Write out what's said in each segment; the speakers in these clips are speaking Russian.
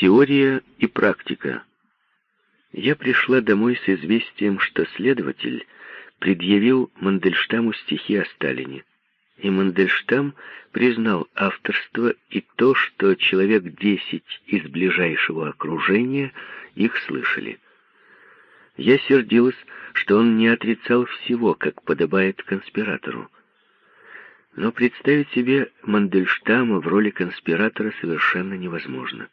Теория и практика. Я пришла домой с известием, что следователь предъявил Мандельштаму стихи о Сталине. И Мандельштам признал авторство и то, что человек десять из ближайшего окружения их слышали. Я сердилась, что он не отрицал всего, как подобает конспиратору. Но представить себе Мандельштама в роли конспиратора совершенно невозможно.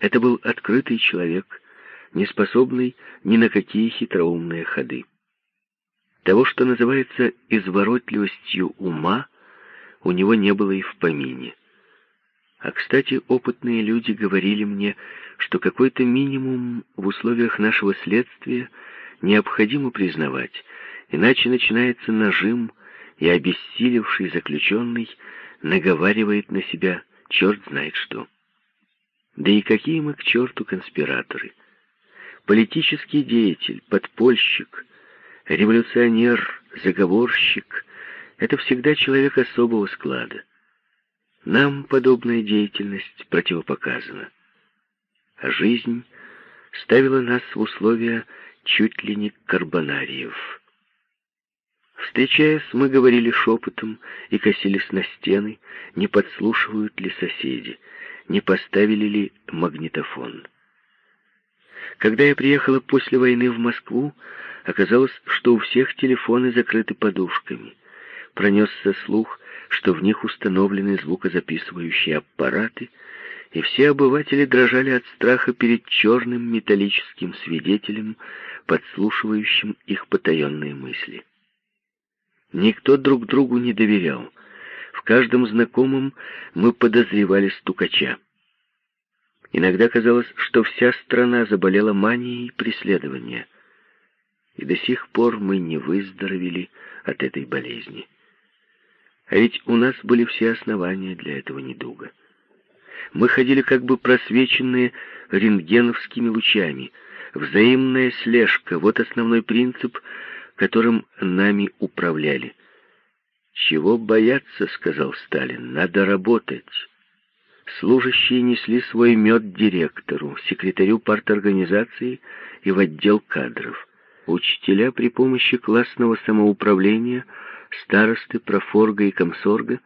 Это был открытый человек, не способный ни на какие хитроумные ходы. Того, что называется изворотливостью ума, у него не было и в помине. А, кстати, опытные люди говорили мне, что какой-то минимум в условиях нашего следствия необходимо признавать, иначе начинается нажим, и обессилевший заключенный наговаривает на себя черт знает что. Да и какие мы к черту конспираторы? Политический деятель, подпольщик, революционер, заговорщик — это всегда человек особого склада. Нам подобная деятельность противопоказана. А жизнь ставила нас в условия чуть ли не карбонариев. Встречаясь, мы говорили шепотом и косились на стены, не подслушивают ли соседи не поставили ли магнитофон. Когда я приехала после войны в Москву, оказалось, что у всех телефоны закрыты подушками. Пронесся слух, что в них установлены звукозаписывающие аппараты, и все обыватели дрожали от страха перед черным металлическим свидетелем, подслушивающим их потаенные мысли. Никто друг другу не доверял. В каждом знакомом мы подозревали стукача. Иногда казалось, что вся страна заболела манией преследования. И до сих пор мы не выздоровели от этой болезни. А ведь у нас были все основания для этого недуга. Мы ходили как бы просвеченные рентгеновскими лучами. Взаимная слежка — вот основной принцип, которым нами управляли. «Чего бояться?» — сказал Сталин. «Надо работать». Служащие несли свой мед директору, секретарю парторганизации и в отдел кадров. Учителя при помощи классного самоуправления, старосты, профорга и комсорга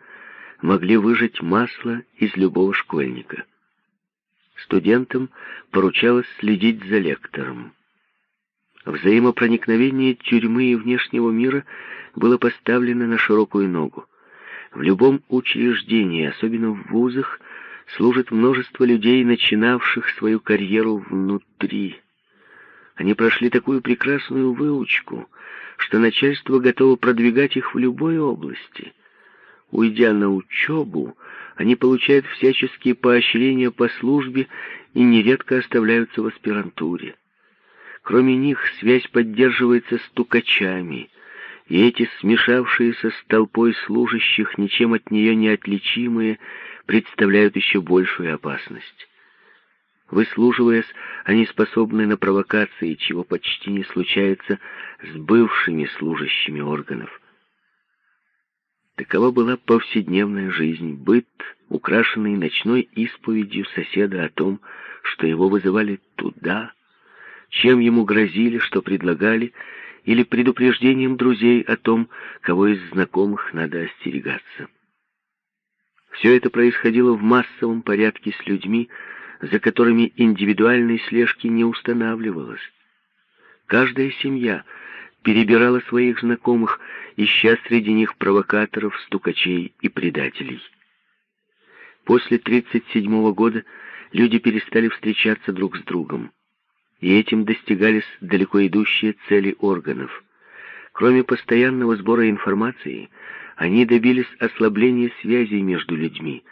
могли выжать масло из любого школьника. Студентам поручалось следить за лектором. Взаимопроникновение тюрьмы и внешнего мира было поставлено на широкую ногу. В любом учреждении, особенно в вузах, служит множество людей, начинавших свою карьеру внутри. Они прошли такую прекрасную выучку, что начальство готово продвигать их в любой области. Уйдя на учебу, они получают всяческие поощрения по службе и нередко оставляются в аспирантуре. Кроме них связь поддерживается стукачами, и эти смешавшиеся с толпой служащих, ничем от нее не отличимые, представляют еще большую опасность. Выслуживаясь, они способны на провокации, чего почти не случается с бывшими служащими органов. Такова была повседневная жизнь, быт, украшенный ночной исповедью соседа о том, что его вызывали туда, чем ему грозили, что предлагали, или предупреждением друзей о том, кого из знакомых надо остерегаться. Все это происходило в массовом порядке с людьми, за которыми индивидуальной слежки не устанавливалось. Каждая семья перебирала своих знакомых, ища среди них провокаторов, стукачей и предателей. После 1937 года люди перестали встречаться друг с другом и этим достигались далеко идущие цели органов. Кроме постоянного сбора информации, они добились ослабления связей между людьми,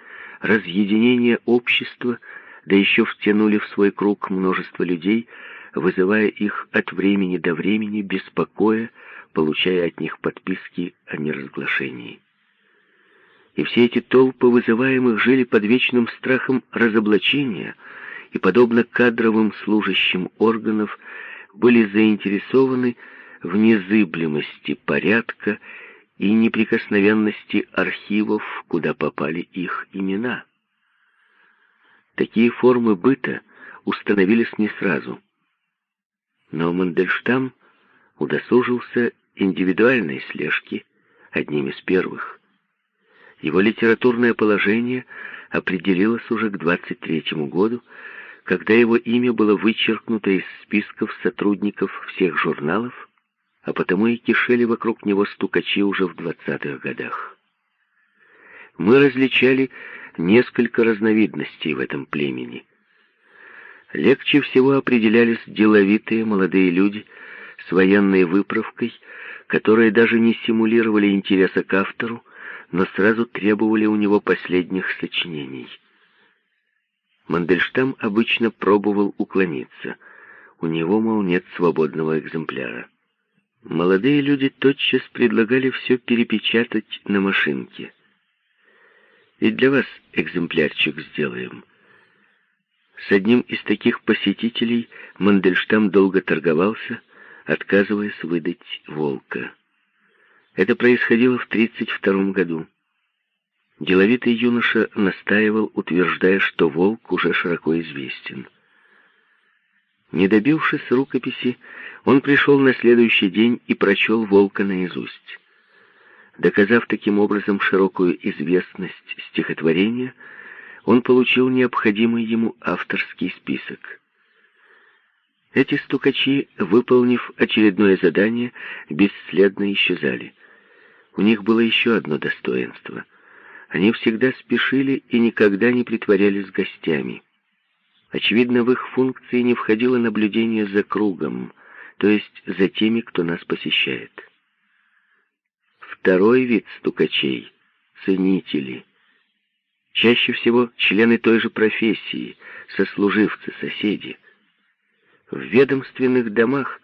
разъединения общества, да еще втянули в свой круг множество людей, вызывая их от времени до времени беспокоя, получая от них подписки о неразглашении. И все эти толпы вызываемых жили под вечным страхом разоблачения – и, подобно кадровым служащим органов, были заинтересованы в незыблемости порядка и неприкосновенности архивов, куда попали их имена. Такие формы быта установились не сразу. Но Мандельштам удосужился индивидуальной слежки одним из первых. Его литературное положение определилось уже к 23 году, когда его имя было вычеркнуто из списков сотрудников всех журналов, а потому и кишели вокруг него стукачи уже в 20-х годах. Мы различали несколько разновидностей в этом племени. Легче всего определялись деловитые молодые люди с военной выправкой, которые даже не симулировали интереса к автору, но сразу требовали у него последних сочинений. Мандельштам обычно пробовал уклониться. У него, мол, нет свободного экземпляра. Молодые люди тотчас предлагали все перепечатать на машинке. И для вас экземплярчик сделаем. С одним из таких посетителей Мандельштам долго торговался, отказываясь выдать волка. Это происходило в 1932 году. Деловитый юноша настаивал, утверждая, что волк уже широко известен. Не добившись рукописи, он пришел на следующий день и прочел волка наизусть. Доказав таким образом широкую известность стихотворения, он получил необходимый ему авторский список. Эти стукачи, выполнив очередное задание, бесследно исчезали. У них было еще одно достоинство. Они всегда спешили и никогда не притворялись гостями. Очевидно, в их функции не входило наблюдение за кругом, то есть за теми, кто нас посещает. Второй вид стукачей — ценители. Чаще всего члены той же профессии, сослуживцы, соседи. В ведомственных домах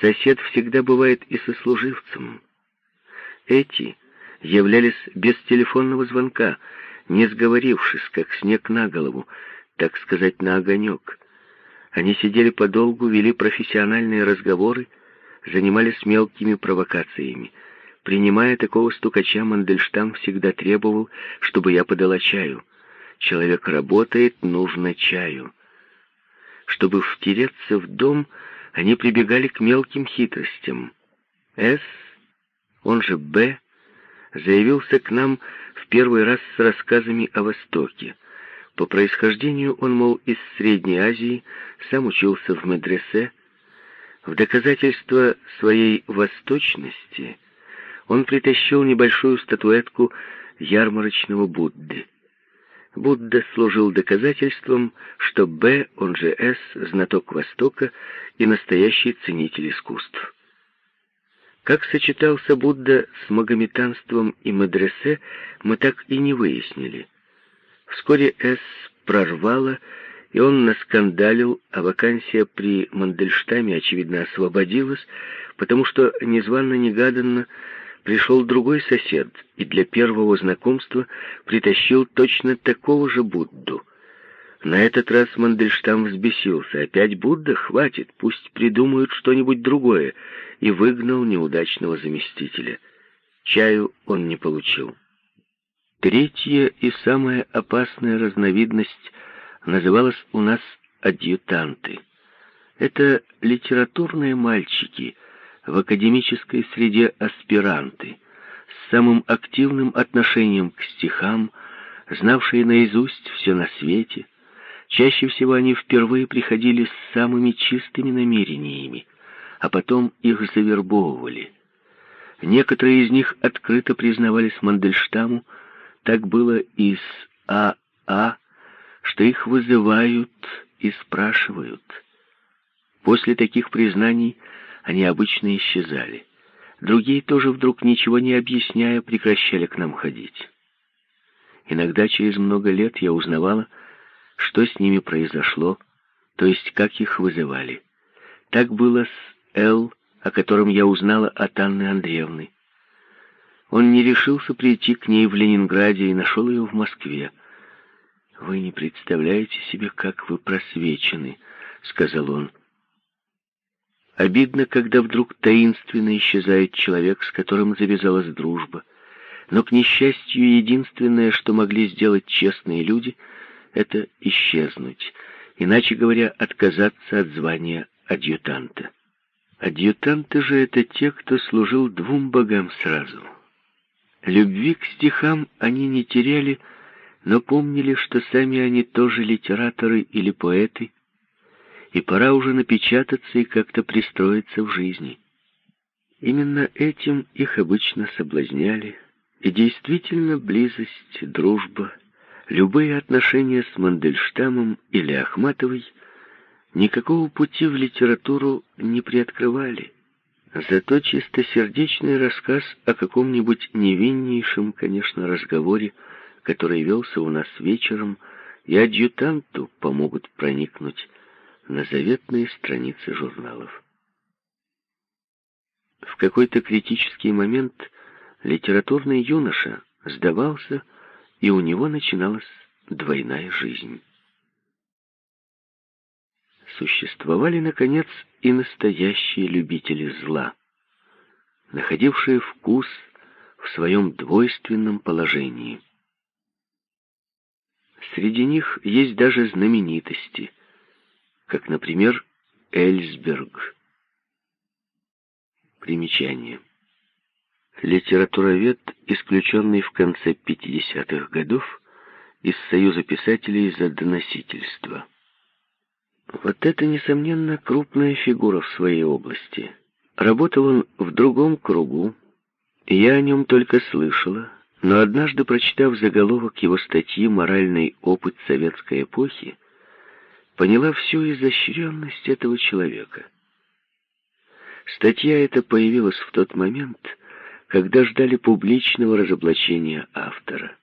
сосед всегда бывает и сослуживцем. Эти являлись без телефонного звонка, не сговорившись, как снег на голову, так сказать, на огонек. Они сидели подолгу, вели профессиональные разговоры, занимались мелкими провокациями — Принимая такого стукача, Мандельштам всегда требовал, чтобы я подала чаю. Человек работает, нужно чаю. Чтобы втереться в дом, они прибегали к мелким хитростям. С, он же Б, заявился к нам в первый раз с рассказами о Востоке. По происхождению он, мол, из Средней Азии, сам учился в медресе. В доказательство своей восточности он притащил небольшую статуэтку ярмарочного Будды. Будда служил доказательством, что Б, он же С, знаток Востока и настоящий ценитель искусств. Как сочетался Будда с магометанством и мадресе, мы так и не выяснили. Вскоре С прорвало, и он наскандалил, а вакансия при Мандельштаме, очевидно, освободилась, потому что незванно-негаданно пришел другой сосед и для первого знакомства притащил точно такого же Будду. На этот раз Мандельштам взбесился. Опять Будда? Хватит, пусть придумают что-нибудь другое. И выгнал неудачного заместителя. Чаю он не получил. Третья и самая опасная разновидность называлась у нас адъютанты. Это литературные мальчики — в академической среде аспиранты, с самым активным отношением к стихам, знавшие наизусть все на свете. Чаще всего они впервые приходили с самыми чистыми намерениями, а потом их завербовывали. Некоторые из них открыто признавались Мандельштаму, так было и с А.А., а, что их вызывают и спрашивают. После таких признаний они обычно исчезали. Другие тоже вдруг, ничего не объясняя, прекращали к нам ходить. Иногда через много лет я узнавала, что с ними произошло, то есть как их вызывали. Так было с Л, о котором я узнала от Анны Андреевны. Он не решился прийти к ней в Ленинграде и нашел ее в Москве. «Вы не представляете себе, как вы просвечены», — сказал он. Обидно, когда вдруг таинственно исчезает человек, с которым завязалась дружба. Но, к несчастью, единственное, что могли сделать честные люди, это исчезнуть, иначе говоря, отказаться от звания адъютанта. Адъютанты же это те, кто служил двум богам сразу. Любви к стихам они не теряли, но помнили, что сами они тоже литераторы или поэты, и пора уже напечататься и как-то пристроиться в жизни. Именно этим их обычно соблазняли, и действительно близость, дружба, любые отношения с Мандельштамом или Ахматовой никакого пути в литературу не приоткрывали. Зато чистосердечный рассказ о каком-нибудь невиннейшем, конечно, разговоре, который велся у нас вечером, и адъютанту помогут проникнуть на заветные страницы журналов. В какой-то критический момент литературный юноша сдавался, и у него начиналась двойная жизнь. Существовали, наконец, и настоящие любители зла, находившие вкус в своем двойственном положении. Среди них есть даже знаменитости, как, например, Эльсберг. Примечание. Литературовед, исключенный в конце 50-х годов из Союза писателей за доносительство. Вот это, несомненно, крупная фигура в своей области. Работал он в другом кругу, и я о нем только слышала, но однажды, прочитав заголовок его статьи «Моральный опыт советской эпохи», поняла всю изощренность этого человека. Статья эта появилась в тот момент, когда ждали публичного разоблачения автора.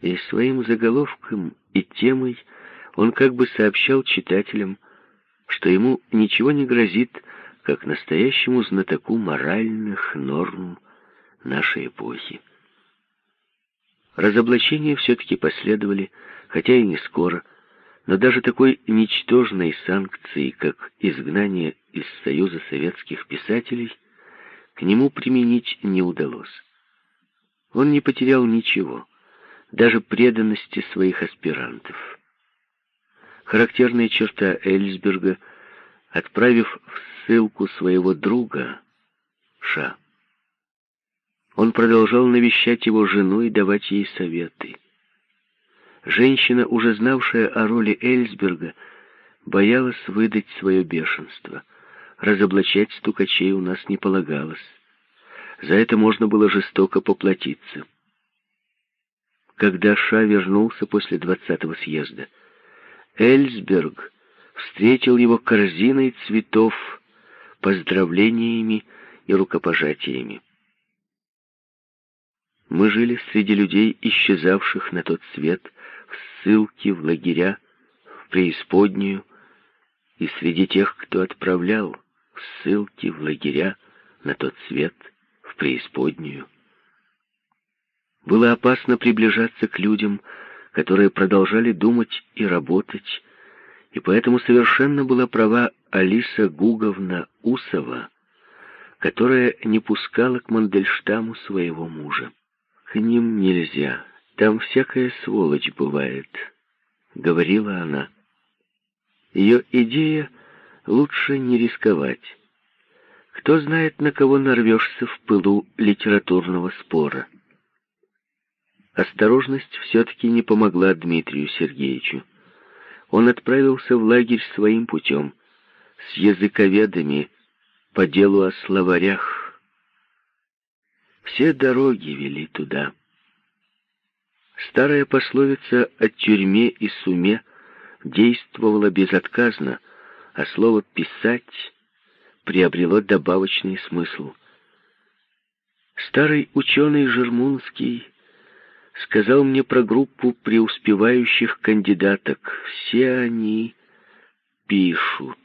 И своим заголовком и темой он как бы сообщал читателям, что ему ничего не грозит, как настоящему знатоку моральных норм нашей эпохи. Разоблачения все-таки последовали, хотя и не скоро, но даже такой ничтожной санкции, как изгнание из Союза советских писателей, к нему применить не удалось. Он не потерял ничего, даже преданности своих аспирантов. Характерная черта Эльсберга, отправив в ссылку своего друга, Ша. Он продолжал навещать его жену и давать ей советы. Женщина, уже знавшая о роли Эльсберга, боялась выдать свое бешенство. Разоблачать стукачей у нас не полагалось. За это можно было жестоко поплатиться. Когда Ша вернулся после двадцатого съезда, Эльсберг встретил его корзиной цветов, поздравлениями и рукопожатиями. Мы жили среди людей, исчезавших на тот свет, в ссылки, в лагеря, в преисподнюю, и среди тех, кто отправлял в ссылки, в лагеря, на тот свет, в преисподнюю. Было опасно приближаться к людям, которые продолжали думать и работать, и поэтому совершенно была права Алиса Гуговна Усова, которая не пускала к Мандельштаму своего мужа. К ним нельзя, там всякая сволочь бывает, говорила она. Ее идея лучше не рисковать. Кто знает, на кого нарвешься в пылу литературного спора. Осторожность все-таки не помогла Дмитрию Сергеевичу. Он отправился в лагерь своим путем, с языковедами, по делу о словарях. Все дороги вели туда. Старая пословица о тюрьме и суме действовала безотказно, а слово «писать» приобрело добавочный смысл. Старый ученый Жермунский сказал мне про группу преуспевающих кандидаток. Все они пишут.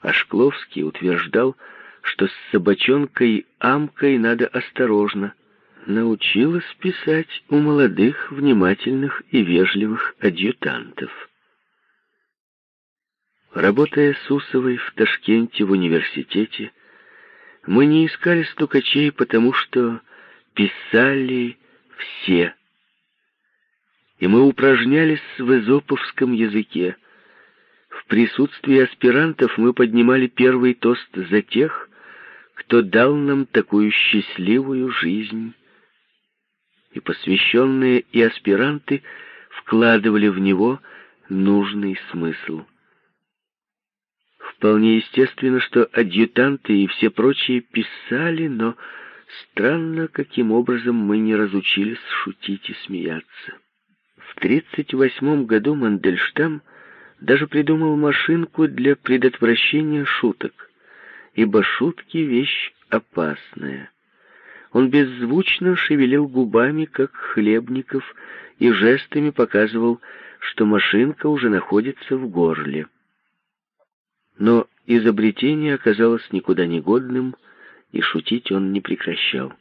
А Шкловский утверждал, что с собачонкой Амкой надо осторожно, научилась писать у молодых, внимательных и вежливых адъютантов. Работая с Усовой в Ташкенте в университете, мы не искали стукачей, потому что писали все. и мы упражнялись в эзоповском языке. В присутствии аспирантов мы поднимали первый тост за тех, кто дал нам такую счастливую жизнь. И посвященные и аспиранты вкладывали в него нужный смысл. Вполне естественно, что адъютанты и все прочие писали, но странно, каким образом мы не разучились шутить и смеяться. В 1938 году Мандельштам даже придумал машинку для предотвращения шуток, ибо шутки — вещь опасная. Он беззвучно шевелил губами, как Хлебников, и жестами показывал, что машинка уже находится в горле. Но изобретение оказалось никуда не годным, и шутить он не прекращал.